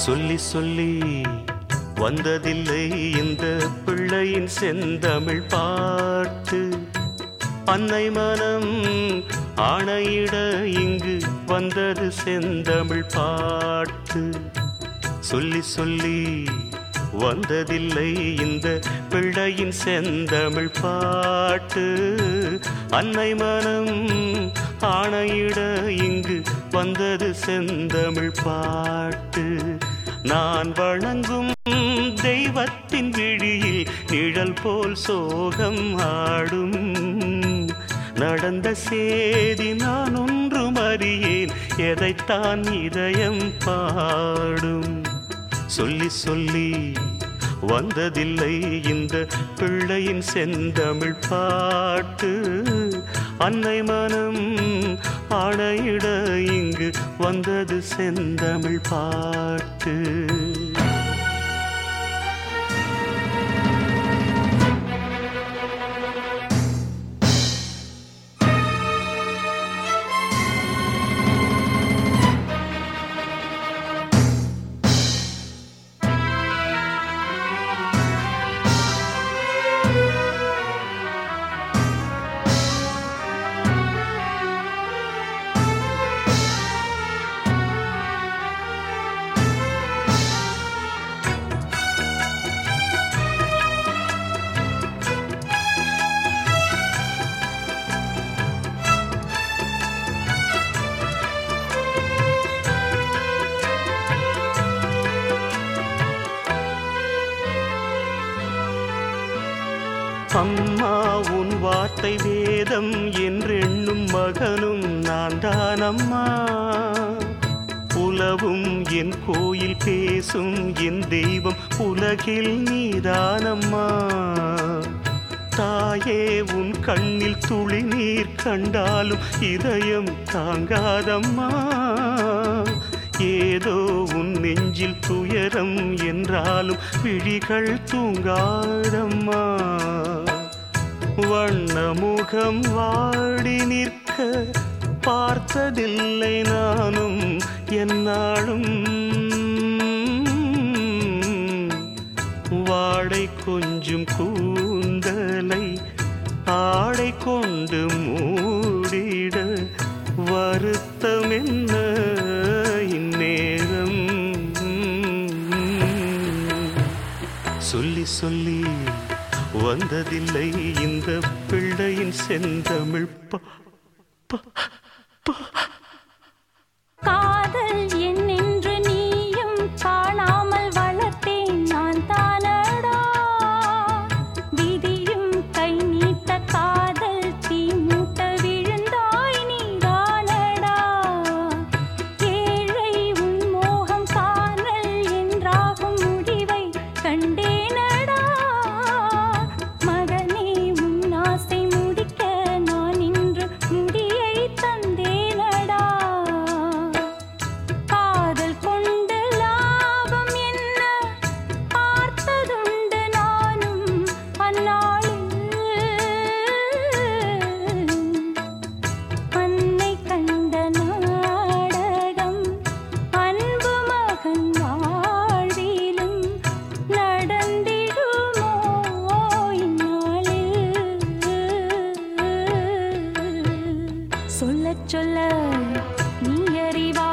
சொல்லி சொல்லி வந்ததில்லை இந்த பிள்ளையின் செந்தமிழ் பாட்டு. அன்னை மனம் ஆணையிட இங்கு வந்தது செந்தமிழ் பாட்டு. சொல்லி சொல்லி வந்ததில்லை இந்த பிள்ளையின் செந்தமிழ் பாட்டு. அன்னை மனம் ஆணையிட இங்கு வந்தது செந்தமிழ் பாட்டு. நான் வணங்கும் தெய்வத்தின் விழியில் நிழல் போல் சோகம் ஆடும். நடந்த சேதி நான் ஒன்றும் அறியேன் எதைத்தான் இதயம் பாடும். சொல்லி சொல்லி வந்ததில்லை இந்த பிள்ளையின் செந்தமிழ் பாட்டு. அன்னை மனம் ஆணையிட இங்கு வந்தது செந்தமிழ் பாட்டு. அம்மா உன் வார்த்தை வேதம் என்றெண்ணும் மகனும் நான் தான் அம்மா உலவும் என் கோயில் பேசும் என் தெய்வம் உலகில் நீதானம்மா. தாயே உன் கண்ணில் துளி நீர் கண்டாலும் இதயம் தாங்காதம்மா. ஏதோ உன் நெஞ்சில் துயரம் என்றாலும் விழிகள் தூங்காதம்மா. வண்ணமுகம் வாடி நிற்க பார்த்ததில்லை நானும் என்னாலும். வாடை கொஞ்சம் கூந்தலை ஆடை கொண்டு மூடிட வருத்தம் என்ன இந்நேரம்? சொல்லி சொல்லி. வந்ததில்லை. இந்த பிள்ளையின் செந்தமிழ் காதல் என்னென்று நீயும் காணாமல் வளர்த்தேன். நான் தானடா. விதியும் கை நீத்த காதல் தீ மூட்ட விழுந்தாய். நீ தானடா. ஏழை உன் மோகம் காதல் என்றாகும் முடிவை கண்டு சொல்ல சொல்ல நீ அறிவா